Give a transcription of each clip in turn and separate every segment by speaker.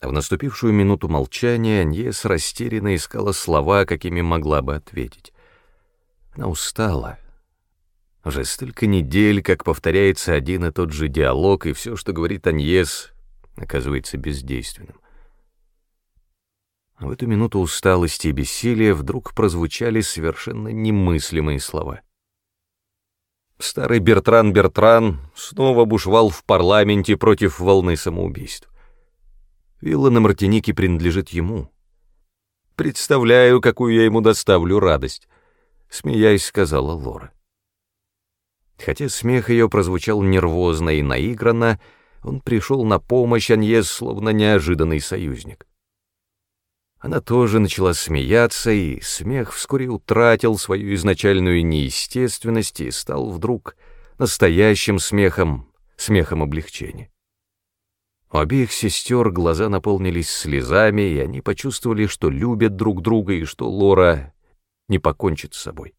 Speaker 1: В наступившую минуту молчания Аньес растерянно искала слова, какими могла бы ответить. Она устала. Уже столько недель, как повторяется один и тот же диалог, и все, что говорит Аньес, оказывается бездейственным. В эту минуту усталости и бессилия вдруг прозвучали совершенно немыслимые слова. Старый Бертран Бертран снова бушевал в парламенте против волны самоубийств. Вилла на Мартинике принадлежит ему. Представляю, какую я ему доставлю радость, смеясь, сказала Лора. Хотя смех ее прозвучал нервозно и наигранно, он пришел на помощь Аньес, словно неожиданный союзник. Она тоже начала смеяться, и смех вскоре утратил свою изначальную неестественность и стал вдруг настоящим смехом, смехом облегчения. У обеих сестер глаза наполнились слезами, и они почувствовали, что любят друг друга и что Лора не покончит с собой.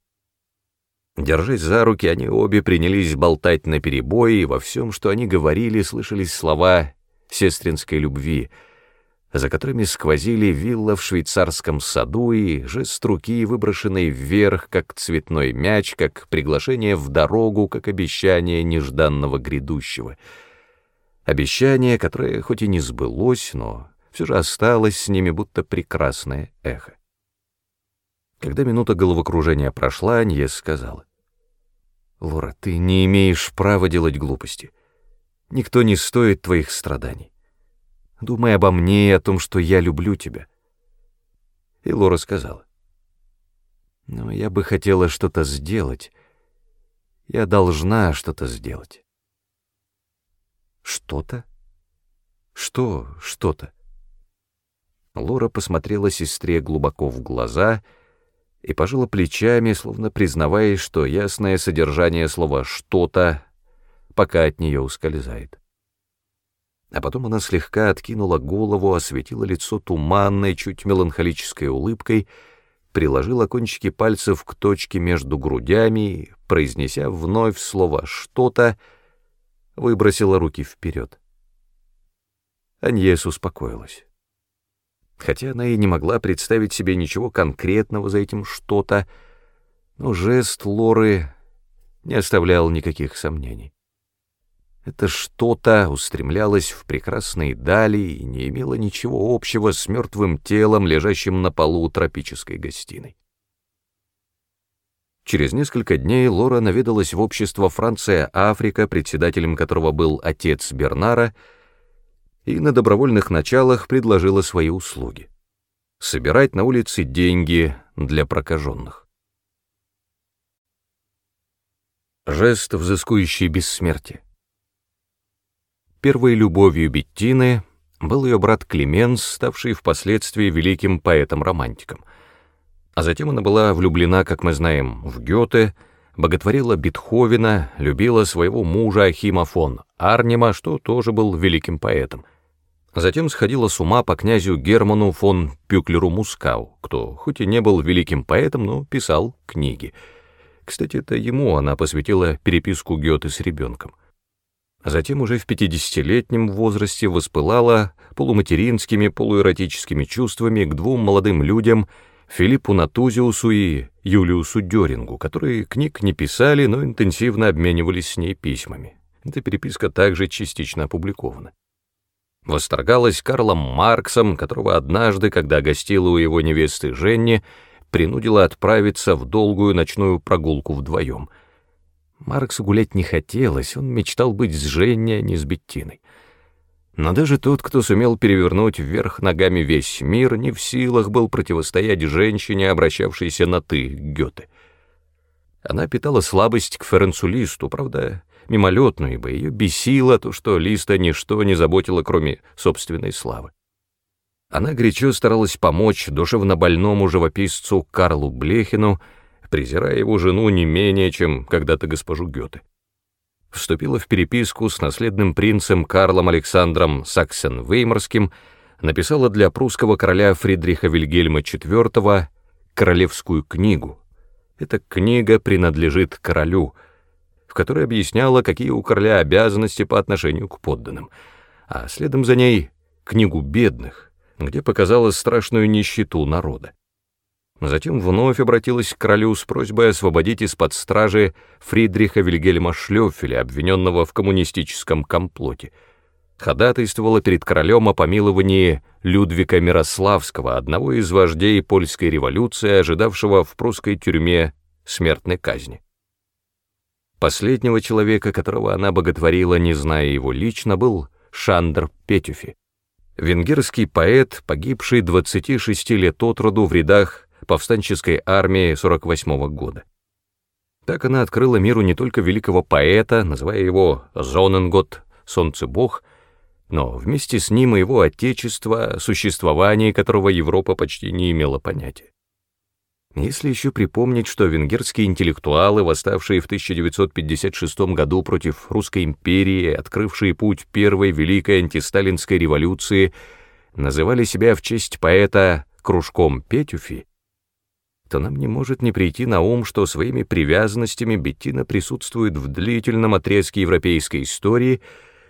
Speaker 1: Держась за руки, они обе принялись болтать наперебой, и во всем, что они говорили, слышались слова сестринской любви, за которыми сквозили вилла в швейцарском саду и жест руки, выброшенный вверх, как цветной мяч, как приглашение в дорогу, как обещание нежданного грядущего — Обещание, которое хоть и не сбылось, но все же осталось с ними будто прекрасное эхо. Когда минута головокружения прошла, Аньес сказала. «Лора, ты не имеешь права делать глупости. Никто не стоит твоих страданий. Думай обо мне и о том, что я люблю тебя». И Лора сказала. «Но я бы хотела что-то сделать. Я должна что-то сделать». Что-то? Что что-то? Лора посмотрела сестре глубоко в глаза и пожала плечами, словно признавая, что ясное содержание слова «что-то» пока от нее ускользает. А потом она слегка откинула голову, осветила лицо туманной, чуть меланхолической улыбкой, приложила кончики пальцев к точке между грудями, произнеся вновь слово «что-то», выбросила руки вперед. Аньес успокоилась. Хотя она и не могла представить себе ничего конкретного за этим что-то, но жест Лоры не оставлял никаких сомнений. Это что-то устремлялось в прекрасные дали и не имело ничего общего с мертвым телом, лежащим на полу тропической гостиной. Через несколько дней Лора наведалась в общество Франция-Африка, председателем которого был отец Бернара, и на добровольных началах предложила свои услуги — собирать на улице деньги для прокаженных. Жест, взыскующий бессмертие. Первой любовью Беттины был ее брат Клеменс, ставший впоследствии великим поэтом-романтиком — а затем она была влюблена, как мы знаем, в Гёте, боготворила Бетховена, любила своего мужа Ахима фон Арнима, что тоже был великим поэтом. Затем сходила с ума по князю Герману фон Пюклеру Мускау, кто хоть и не был великим поэтом, но писал книги. Кстати, это ему она посвятила переписку Гёте с ребенком. А затем уже в пятидесятилетнем возрасте воспылала полуматеринскими, полуэротическими чувствами к двум молодым людям — Филиппу Натузиусу и Юлиусу Дёрингу, которые книг не писали, но интенсивно обменивались с ней письмами. Эта переписка также частично опубликована. Восторгалась Карлом Марксом, которого однажды, когда гостила у его невесты Женни, принудила отправиться в долгую ночную прогулку вдвоем. Марксу гулять не хотелось, он мечтал быть с Женни, а не с Беттиной. Но даже тот, кто сумел перевернуть вверх ногами весь мир, не в силах был противостоять женщине, обращавшейся на «ты» Гёте. Она питала слабость к Ференцу Листу, правда, мимолетную, ибо ее бесило то, что Листа ничто не заботило, кроме собственной славы. Она горячо старалась помочь душевнобольному живописцу Карлу Блехину, презирая его жену не менее, чем когда-то госпожу Гёте вступила в переписку с наследным принцем Карлом Александром Саксен-Веймарским, написала для прусского короля Фридриха Вильгельма IV королевскую книгу. Эта книга принадлежит королю, в которой объясняла, какие у короля обязанности по отношению к подданным, а следом за ней книгу бедных, где показала страшную нищету народа. Затем вновь обратилась к королю с просьбой освободить из-под стражи Фридриха Вильгельма Шлёфеля, обвиненного в коммунистическом комплоте. Ходатайствовала перед королем о помиловании Людвика Мирославского, одного из вождей польской революции, ожидавшего в прусской тюрьме смертной казни. Последнего человека, которого она боготворила, не зная его лично, был Шандр Петюфи, венгерский поэт, погибший 26 лет от роду в рядах повстанческой армии 48 -го года. Так она открыла миру не только великого поэта, называя его Зоненгот, солнцебог, но вместе с ним и его отечество, существование которого Европа почти не имела понятия. Если еще припомнить, что венгерские интеллектуалы, восставшие в 1956 году против Русской империи, открывшие путь первой великой антисталинской революции, называли себя в честь поэта кружком Петюфи, то нам не может не прийти на ум, что своими привязанностями Беттина присутствует в длительном отрезке европейской истории,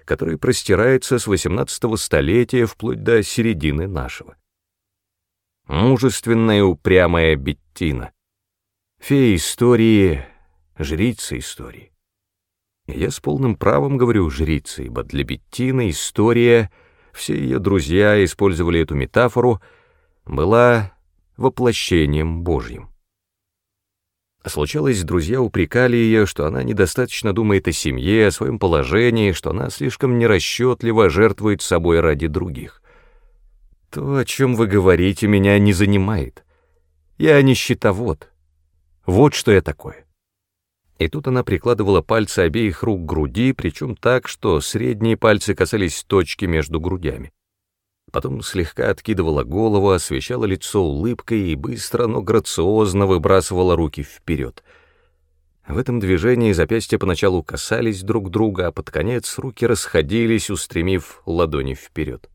Speaker 1: который простирается с XVIII столетия вплоть до середины нашего. Мужественная упрямая Беттина. Фея истории, жрица истории. Я с полным правом говорю жрица, ибо для Беттины история, все ее друзья использовали эту метафору, была воплощением Божьим. Случалось, друзья упрекали ее, что она недостаточно думает о семье, о своем положении, что она слишком нерасчетливо жертвует собой ради других. То, о чем вы говорите, меня не занимает. Я не счетовод. Вот что я такое. И тут она прикладывала пальцы обеих рук к груди, причем так, что средние пальцы касались точки между грудями потом слегка откидывала голову, освещала лицо улыбкой и быстро, но грациозно выбрасывала руки вперед. В этом движении запястья поначалу касались друг друга, а под конец руки расходились, устремив ладони вперед.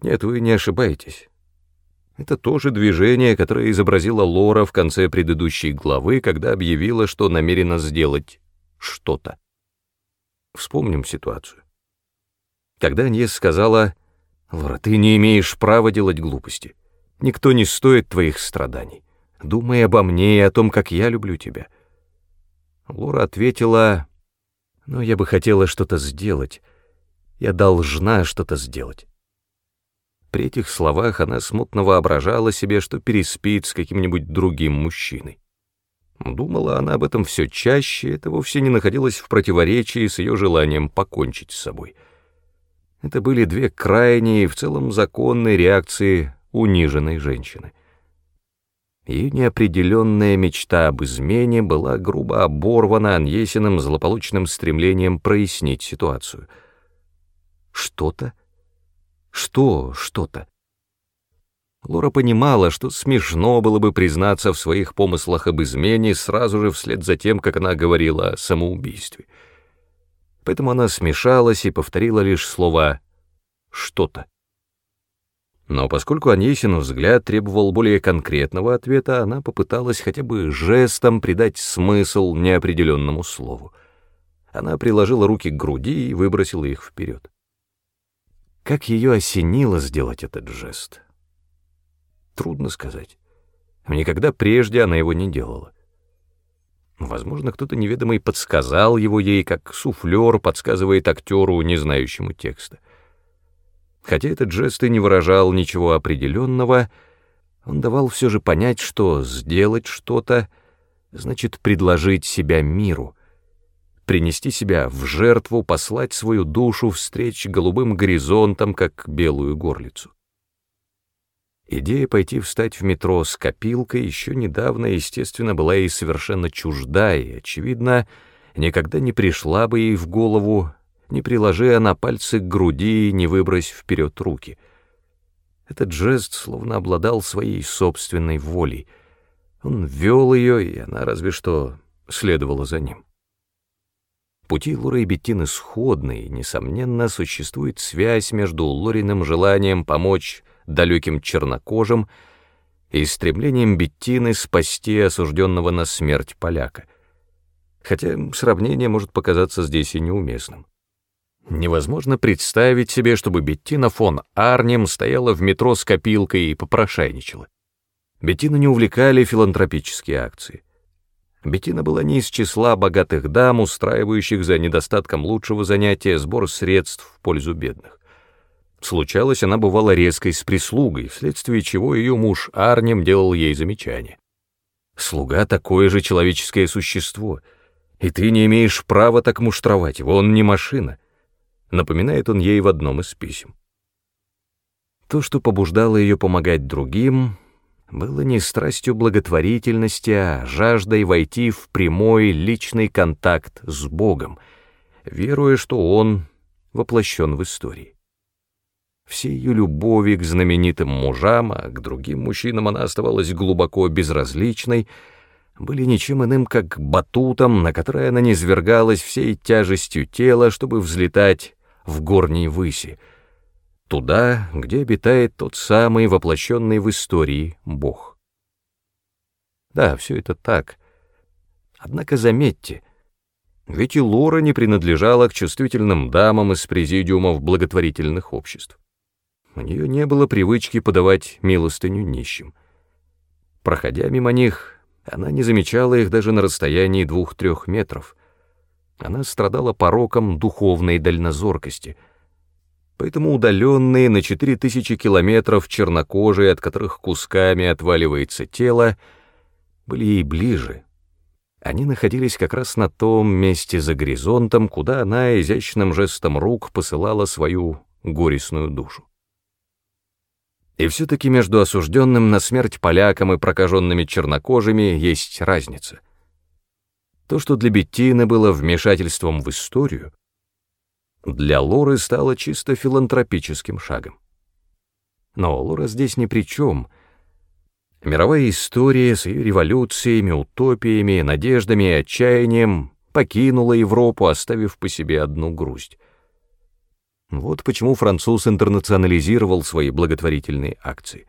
Speaker 1: Нет, вы не ошибаетесь. Это то же движение, которое изобразила Лора в конце предыдущей главы, когда объявила, что намерена сделать что-то. Вспомним ситуацию. Когда Аньес сказала, «Лора, ты не имеешь права делать глупости. Никто не стоит твоих страданий. Думай обо мне и о том, как я люблю тебя». Лора ответила, «Но я бы хотела что-то сделать. Я должна что-то сделать». При этих словах она смутно воображала себе, что переспит с каким-нибудь другим мужчиной. Думала она об этом все чаще, это вовсе не находилось в противоречии с ее желанием покончить с собой — это были две крайние и в целом законные реакции униженной женщины. Ее неопределенная мечта об измене была грубо оборвана Аньесиным злополучным стремлением прояснить ситуацию. Что-то? Что что-то? Лора понимала, что смешно было бы признаться в своих помыслах об измене сразу же вслед за тем, как она говорила о самоубийстве — поэтому она смешалась и повторила лишь слово «что-то». Но поскольку Аньесину взгляд требовал более конкретного ответа, она попыталась хотя бы жестом придать смысл неопределенному слову. Она приложила руки к груди и выбросила их вперед. Как ее осенило сделать этот жест? Трудно сказать. Никогда прежде она его не делала. Возможно, кто-то неведомый подсказал его ей, как суфлер подсказывает актеру, не знающему текста. Хотя этот жест и не выражал ничего определенного, он давал все же понять, что сделать что-то значит предложить себя миру, принести себя в жертву, послать свою душу встреч голубым горизонтом, как белую горлицу. Идея пойти встать в метро с копилкой еще недавно, естественно, была ей совершенно чужда и, очевидно, никогда не пришла бы ей в голову, не приложи она пальцы к груди и не выбрось вперед руки. Этот жест словно обладал своей собственной волей. Он вел ее, и она разве что следовала за ним. Пути Лоры и Беттины сходны, и, несомненно, существует связь между Лориным желанием помочь далеким чернокожим и стремлением Беттины спасти осужденного на смерть поляка. Хотя сравнение может показаться здесь и неуместным. Невозможно представить себе, чтобы Беттина фон Арнем стояла в метро с копилкой и попрошайничала. Беттину не увлекали филантропические акции. Беттина была не из числа богатых дам, устраивающих за недостатком лучшего занятия сбор средств в пользу бедных. Случалось, она бывала резкой с прислугой, вследствие чего ее муж Арнем делал ей замечания. «Слуга — такое же человеческое существо, и ты не имеешь права так муштровать его, он не машина», — напоминает он ей в одном из писем. То, что побуждало ее помогать другим, было не страстью благотворительности, а жаждой войти в прямой личный контакт с Богом, веруя, что Он воплощен в истории. Все ее любови к знаменитым мужам, а к другим мужчинам она оставалась глубоко безразличной, были ничем иным, как батутом, на который она низвергалась всей тяжестью тела, чтобы взлетать в горней выси — туда, где обитает тот самый воплощенный в истории Бог. Да, все это так. Однако заметьте, ведь и Лора не принадлежала к чувствительным дамам из президиумов благотворительных обществ. У нее не было привычки подавать милостыню нищим. Проходя мимо них, она не замечала их даже на расстоянии двух-трех метров. Она страдала пороком духовной дальнозоркости — поэтому удаленные на 4000 километров чернокожие, от которых кусками отваливается тело, были ей ближе. Они находились как раз на том месте за горизонтом, куда она изящным жестом рук посылала свою горестную душу. И все-таки между осужденным на смерть полякам и прокаженными чернокожими есть разница. То, что для Беттины было вмешательством в историю, для Лоры стало чисто филантропическим шагом. Но Лора здесь ни при чем. Мировая история с ее революциями, утопиями, надеждами и отчаянием покинула Европу, оставив по себе одну грусть. Вот почему француз интернационализировал свои благотворительные акции.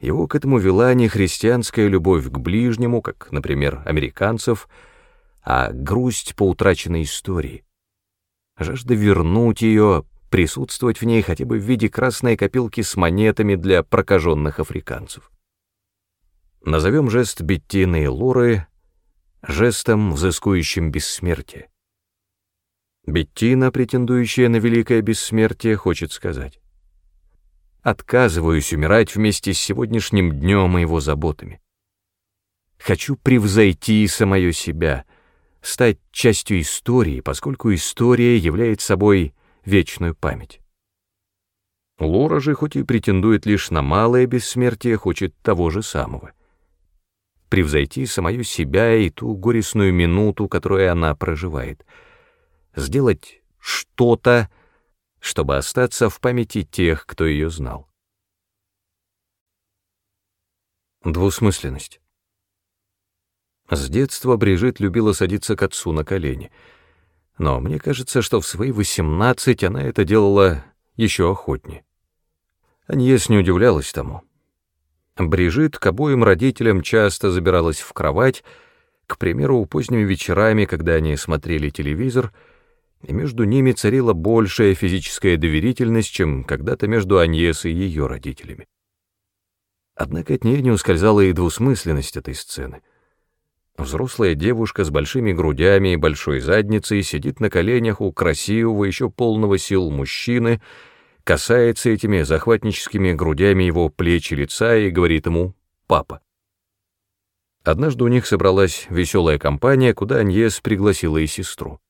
Speaker 1: Его к этому вела не христианская любовь к ближнему, как, например, американцев, а грусть по утраченной истории жажда вернуть ее, присутствовать в ней хотя бы в виде красной копилки с монетами для прокаженных африканцев. Назовем жест Беттины и Лоры жестом, взыскующим бессмертие. Беттина, претендующая на великое бессмертие, хочет сказать. Отказываюсь умирать вместе с сегодняшним днем и его заботами. Хочу превзойти самое себя — стать частью истории, поскольку история является собой вечную память. Лора же, хоть и претендует лишь на малое бессмертие, хочет того же самого. Превзойти самую себя и ту горестную минуту, которую она проживает. Сделать что-то, чтобы остаться в памяти тех, кто ее знал. Двусмысленность. С детства Брижит любила садиться к отцу на колени. Но мне кажется, что в свои восемнадцать она это делала еще охотнее. Аньес не удивлялась тому. Брижит к обоим родителям часто забиралась в кровать, к примеру, поздними вечерами, когда они смотрели телевизор, и между ними царила большая физическая доверительность, чем когда-то между Аньес и ее родителями. Однако от нее не ускользала и двусмысленность этой сцены — Взрослая девушка с большими грудями и большой задницей сидит на коленях у красивого, еще полного сил мужчины, касается этими захватническими грудями его плеч и лица и говорит ему «папа». Однажды у них собралась веселая компания, куда Аньес пригласила и сестру.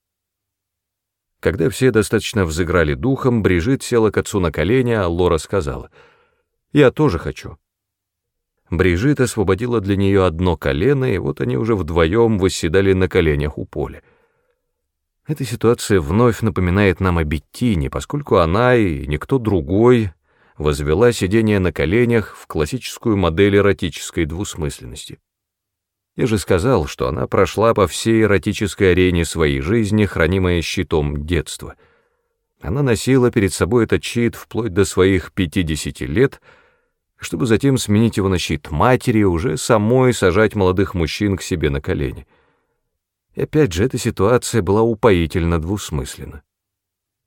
Speaker 1: Когда все достаточно взыграли духом, Брижит села к отцу на колени, а Лора сказала «Я тоже хочу». Брижит освободила для нее одно колено, и вот они уже вдвоем восседали на коленях у поля. Эта ситуация вновь напоминает нам о Беттине, поскольку она и никто другой возвела сидение на коленях в классическую модель эротической двусмысленности. Я же сказал, что она прошла по всей эротической арене своей жизни, хранимая щитом детства. Она носила перед собой этот щит вплоть до своих 50 лет — чтобы затем сменить его на щит матери уже самой сажать молодых мужчин к себе на колени. И опять же, эта ситуация была упоительно двусмысленна.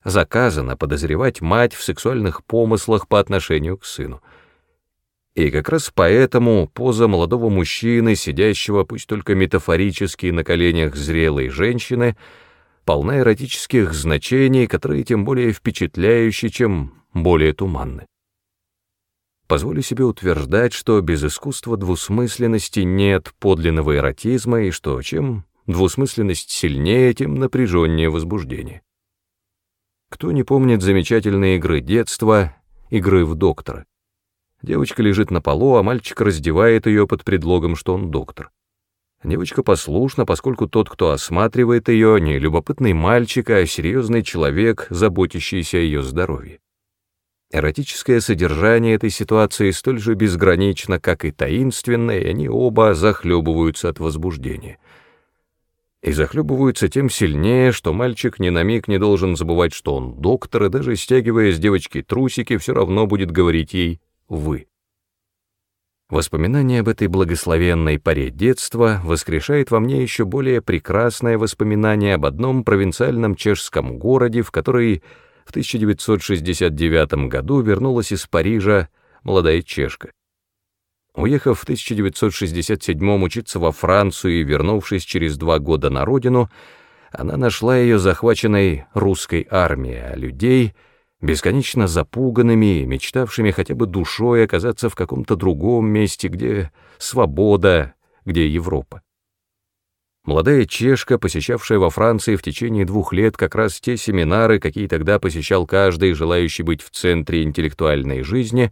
Speaker 1: заказано подозревать мать в сексуальных помыслах по отношению к сыну. И как раз поэтому поза молодого мужчины, сидящего пусть только метафорически на коленях зрелой женщины, полна эротических значений, которые тем более впечатляющие, чем более туманны. Позволю себе утверждать, что без искусства двусмысленности нет подлинного эротизма, и что чем двусмысленность сильнее, тем напряженнее возбуждение. Кто не помнит замечательной игры детства, игры в доктора? Девочка лежит на полу, а мальчик раздевает ее под предлогом, что он доктор. Девочка послушна, поскольку тот, кто осматривает ее, не любопытный мальчик, а серьезный человек, заботящийся о ее здоровье. Эротическое содержание этой ситуации столь же безгранично, как и таинственное, и они оба захлебываются от возбуждения. И захлебываются тем сильнее, что мальчик ни на миг не должен забывать, что он доктор, и даже стягивая с девочки трусики, все равно будет говорить ей «вы». Воспоминание об этой благословенной поре детства воскрешает во мне еще более прекрасное воспоминание об одном провинциальном чешском городе, в который в 1969 году вернулась из Парижа молодая чешка. Уехав в 1967 учиться во Францию и вернувшись через два года на родину, она нашла ее захваченной русской армией, а людей — бесконечно запуганными, мечтавшими хотя бы душой оказаться в каком-то другом месте, где свобода, где Европа. Молодая чешка, посещавшая во Франции в течение двух лет как раз те семинары, какие тогда посещал каждый, желающий быть в центре интеллектуальной жизни,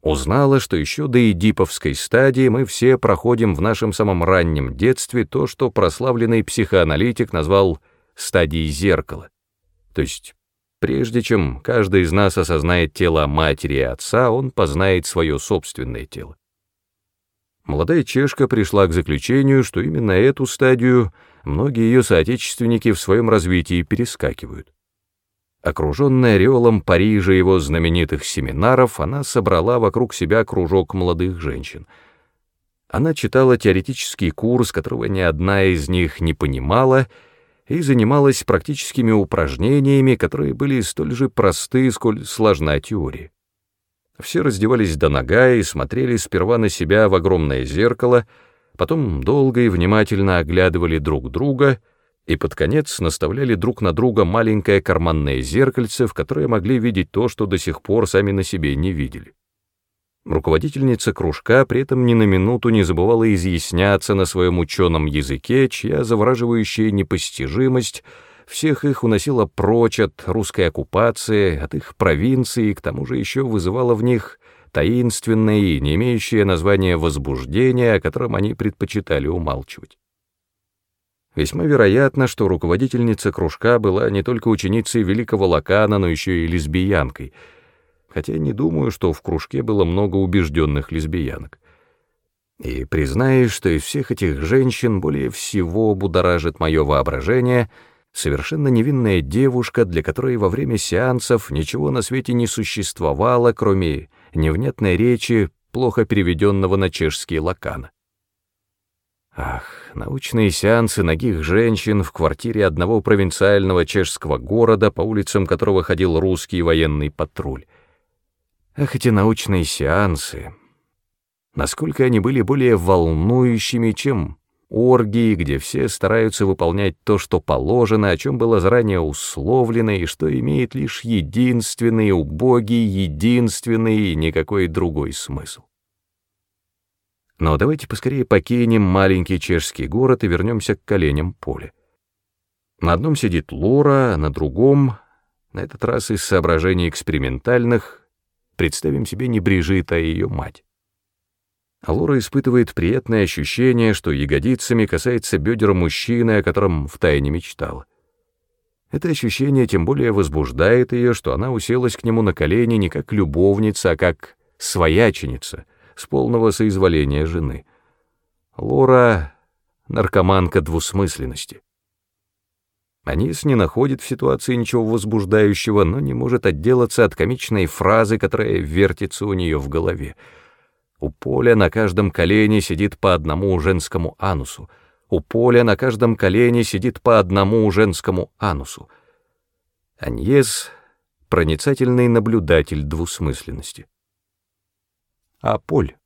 Speaker 1: узнала, что еще до эдиповской стадии мы все проходим в нашем самом раннем детстве то, что прославленный психоаналитик назвал стадией зеркала, то есть Прежде чем каждый из нас осознает тело матери и отца, он познает свое собственное тело. Молодая чешка пришла к заключению, что именно эту стадию многие ее соотечественники в своем развитии перескакивают. Окруженная ореолом Парижа его знаменитых семинаров, она собрала вокруг себя кружок молодых женщин. Она читала теоретический курс, которого ни одна из них не понимала, и занималась практическими упражнениями, которые были столь же просты, сколь сложна теория. Все раздевались до нога и смотрели сперва на себя в огромное зеркало, потом долго и внимательно оглядывали друг друга и под конец наставляли друг на друга маленькое карманное зеркальце, в которое могли видеть то, что до сих пор сами на себе не видели. Руководительница кружка при этом ни на минуту не забывала изъясняться на своем ученом языке, чья завораживающая непостижимость всех их уносила прочь от русской оккупации, от их провинции, к тому же еще вызывала в них таинственное и не имеющее названия возбуждение, о котором они предпочитали умалчивать. Весьма вероятно, что руководительница кружка была не только ученицей великого Лакана, но еще и лесбиянкой — хотя не думаю, что в кружке было много убежденных лесбиянок. И признаюсь, что из всех этих женщин более всего будоражит мое воображение совершенно невинная девушка, для которой во время сеансов ничего на свете не существовало, кроме невнятной речи, плохо переведенного на чешский лакана. Ах, научные сеансы ногих женщин в квартире одного провинциального чешского города, по улицам которого ходил русский военный патруль. Ах, эти научные сеансы! Насколько они были более волнующими, чем оргии, где все стараются выполнять то, что положено, о чем было заранее условлено, и что имеет лишь единственный, убогий, единственный и никакой другой смысл. Но давайте поскорее покинем маленький чешский город и вернемся к коленям поля. На одном сидит Лора, а на другом, на этот раз из соображений экспериментальных, Представим себе не Брижит, а ее мать. Лора испытывает приятное ощущение, что ягодицами касается бедер мужчины, о котором втайне мечтала. Это ощущение тем более возбуждает ее, что она уселась к нему на колени не как любовница, а как свояченица, с полного соизволения жены. Лора — наркоманка двусмысленности. Анис не находит в ситуации ничего возбуждающего, но не может отделаться от комичной фразы, которая вертится у нее в голове. У Поля на каждом колене сидит по одному женскому анусу. У Поля на каждом колене сидит по одному женскому анусу. Аньес — проницательный наблюдатель двусмысленности. А Поль?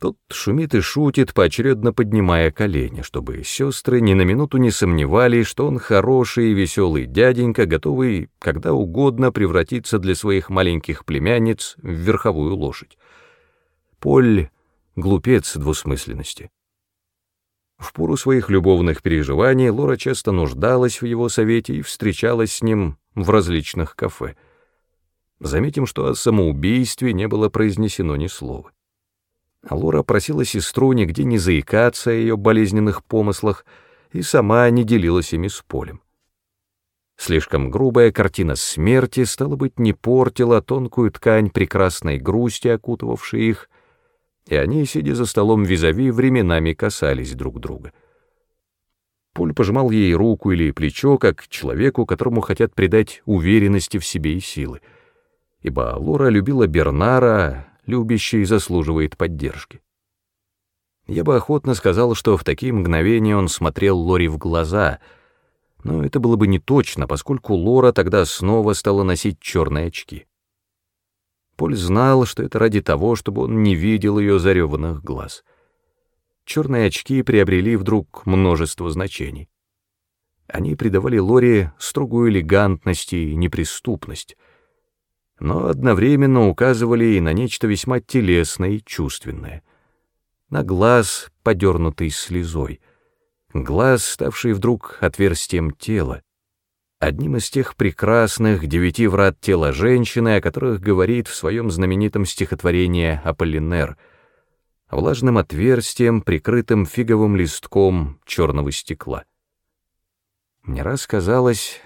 Speaker 1: Тот шумит и шутит, поочередно поднимая колени, чтобы сестры ни на минуту не сомневались, что он хороший и веселый дяденька, готовый когда угодно превратиться для своих маленьких племянниц в верховую лошадь. Поль — глупец двусмысленности. В пору своих любовных переживаний Лора часто нуждалась в его совете и встречалась с ним в различных кафе. Заметим, что о самоубийстве не было произнесено ни слова. Лора просила сестру нигде не заикаться о ее болезненных помыслах и сама не делилась ими с Полем. Слишком грубая картина смерти, стало быть, не портила тонкую ткань прекрасной грусти, окутывавшей их, и они, сидя за столом визави, временами касались друг друга. Поль пожимал ей руку или плечо, как человеку, которому хотят придать уверенности в себе и силы, ибо Лора любила Бернара, любящий заслуживает поддержки. Я бы охотно сказал, что в такие мгновения он смотрел Лори в глаза, но это было бы не точно, поскольку Лора тогда снова стала носить черные очки. Поль знал, что это ради того, чтобы он не видел ее зареванных глаз. Черные очки приобрели вдруг множество значений. Они придавали Лори строгую элегантность и неприступность — но одновременно указывали и на нечто весьма телесное и чувственное. На глаз, подернутый слезой, глаз, ставший вдруг отверстием тела, одним из тех прекрасных девяти врат тела женщины, о которых говорит в своем знаменитом стихотворении Аполлинер, влажным отверстием, прикрытым фиговым листком черного стекла. Мне раз казалось,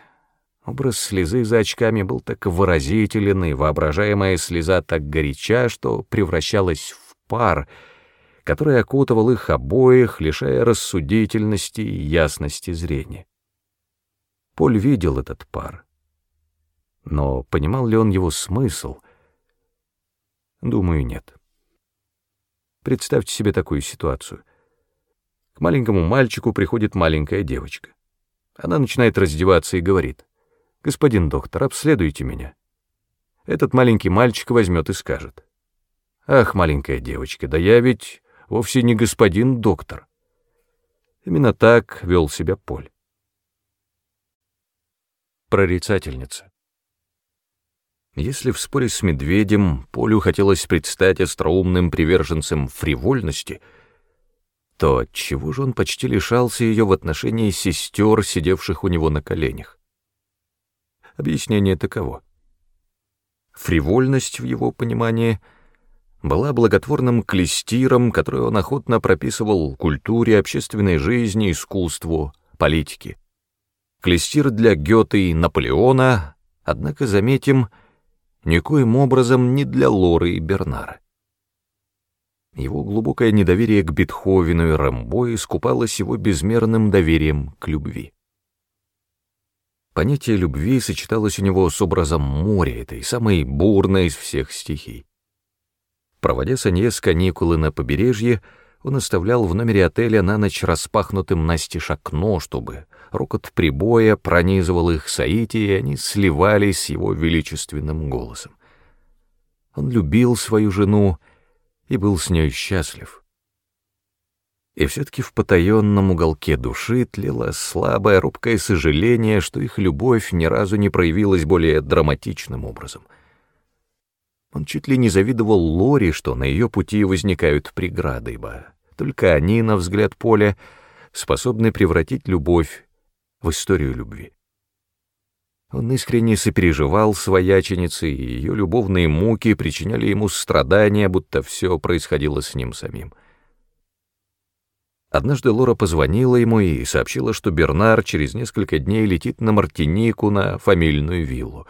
Speaker 1: Образ слезы за очками был так выразителен, и воображаемая слеза так горяча, что превращалась в пар, который окутывал их обоих, лишая рассудительности и ясности зрения. Поль видел этот пар. Но понимал ли он его смысл? Думаю, нет. Представьте себе такую ситуацию. К маленькому мальчику приходит маленькая девочка. Она начинает раздеваться и говорит — «Господин доктор, обследуйте меня». Этот маленький мальчик возьмет и скажет. «Ах, маленькая девочка, да я ведь вовсе не господин доктор». Именно так вел себя Поль. Прорицательница. Если в споре с медведем Полю хотелось предстать остроумным приверженцем фривольности, то чего же он почти лишался ее в отношении сестер, сидевших у него на коленях? Объяснение таково. Фривольность в его понимании была благотворным клестиром, который он охотно прописывал культуре, общественной жизни, искусству, политике. Клестир для Гёте и Наполеона, однако, заметим, никоим образом не для Лоры и Бернара. Его глубокое недоверие к Бетховену и Рэмбо искупалось его безмерным доверием к любви. Понятие любви сочеталось у него с образом моря, этой самой бурной из всех стихий. Проводя Санье с каникулы на побережье, он оставлял в номере отеля на ночь распахнутым настежь окно, чтобы рокот прибоя пронизывал их саити, и они сливались с его величественным голосом. Он любил свою жену и был с ней счастлив. И все-таки в потаенном уголке души тлело слабое, робкое сожаление, что их любовь ни разу не проявилась более драматичным образом. Он чуть ли не завидовал Лори, что на ее пути возникают преграды, ибо только они, на взгляд Поля, способны превратить любовь в историю любви. Он искренне сопереживал свояченице, и ее любовные муки причиняли ему страдания, будто все происходило с ним самим. Однажды Лора позвонила ему и сообщила, что Бернар через несколько дней летит на Мартинику на фамильную виллу,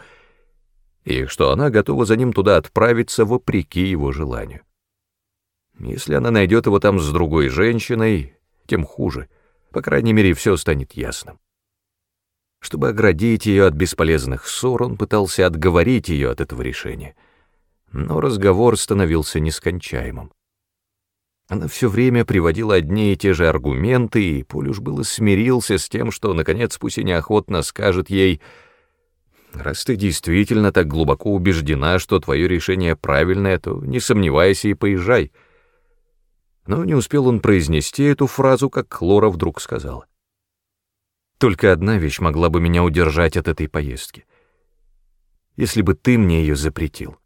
Speaker 1: и что она готова за ним туда отправиться вопреки его желанию. Если она найдет его там с другой женщиной, тем хуже. По крайней мере, все станет ясным. Чтобы оградить ее от бесполезных ссор, он пытался отговорить ее от этого решения. Но разговор становился нескончаемым. Она все время приводила одни и те же аргументы, и Поль уж было смирился с тем, что, наконец, пусть и неохотно скажет ей Раз ты действительно так глубоко убеждена, что твое решение правильное, то не сомневайся и поезжай. Но не успел он произнести эту фразу, как Лора вдруг сказала. Только одна вещь могла бы меня удержать от этой поездки. Если бы ты мне ее запретил.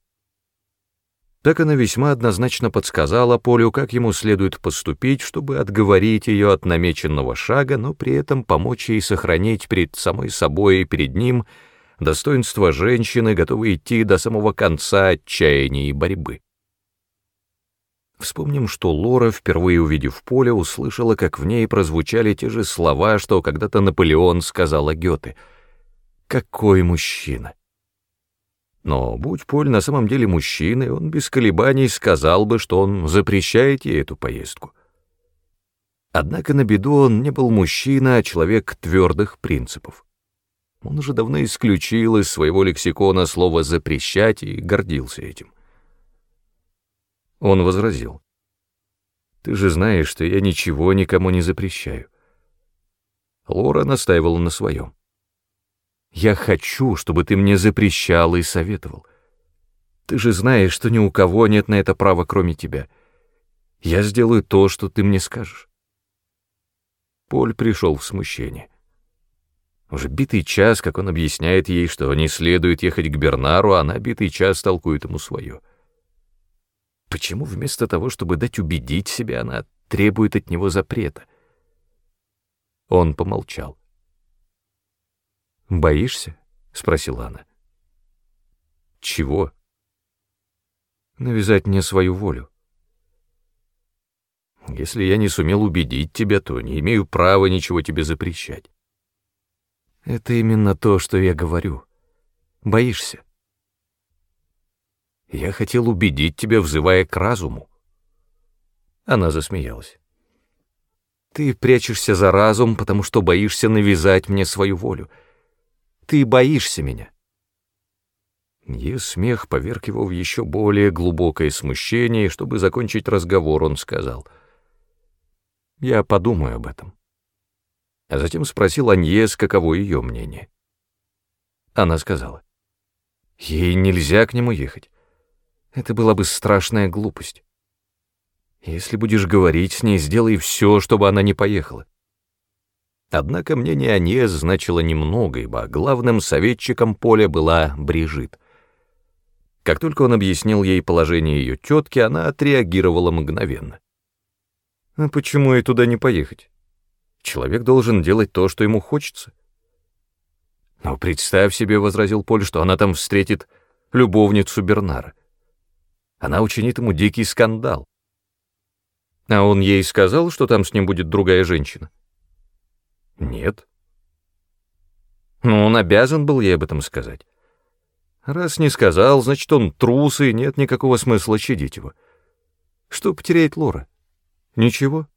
Speaker 1: Так она весьма однозначно подсказала Полю, как ему следует поступить, чтобы отговорить ее от намеченного шага, но при этом помочь ей сохранить перед самой собой и перед ним достоинство женщины, готовой идти до самого конца отчаяния и борьбы. Вспомним, что Лора, впервые увидев поле, услышала, как в ней прозвучали те же слова, что когда-то Наполеон сказал о Гёте. «Какой мужчина!» Но будь Поль на самом деле мужчиной, он без колебаний сказал бы, что он запрещает ей эту поездку. Однако на беду он не был мужчина, а человек твердых принципов. Он уже давно исключил из своего лексикона слово «запрещать» и гордился этим. Он возразил. «Ты же знаешь, что я ничего никому не запрещаю». Лора настаивала на своем. «Я хочу, чтобы ты мне запрещал и советовал. Ты же знаешь, что ни у кого нет на это права, кроме тебя. Я сделаю то, что ты мне скажешь». Поль пришел в смущение. Уже битый час, как он объясняет ей, что не следует ехать к Бернару, она битый час толкует ему свое. Почему вместо того, чтобы дать убедить себя, она требует от него запрета? Он помолчал. «Боишься?» — спросила она. «Чего?» «Навязать мне свою волю». «Если я не сумел убедить тебя, то не имею права ничего тебе запрещать». «Это именно то, что я говорю. Боишься?» Я хотел убедить тебя, взывая к разуму. Она засмеялась. Ты прячешься за разум, потому что боишься навязать мне свою волю. Ты боишься меня. Ее смех поверг его в еще более глубокое смущение, и чтобы закончить разговор, он сказал, «Я подумаю об этом». А затем спросил Аньес, каково ее мнение. Она сказала, «Ей нельзя к нему ехать. Это была бы страшная глупость. Если будешь говорить с ней, сделай все, чтобы она не поехала. Однако мнение Аньес значило немного, ибо главным советчиком Поля была Брижит. Как только он объяснил ей положение ее тетки, она отреагировала мгновенно. «А почему ей туда не поехать? Человек должен делать то, что ему хочется». «Но представь себе», — возразил Поль, — «что она там встретит любовницу Бернара. Она учинит ему дикий скандал. А он ей сказал, что там с ним будет другая женщина? Нет. Но он обязан был ей об этом сказать. Раз не сказал, значит, он трус, и нет никакого смысла щадить его. Что потеряет Лора? Ничего.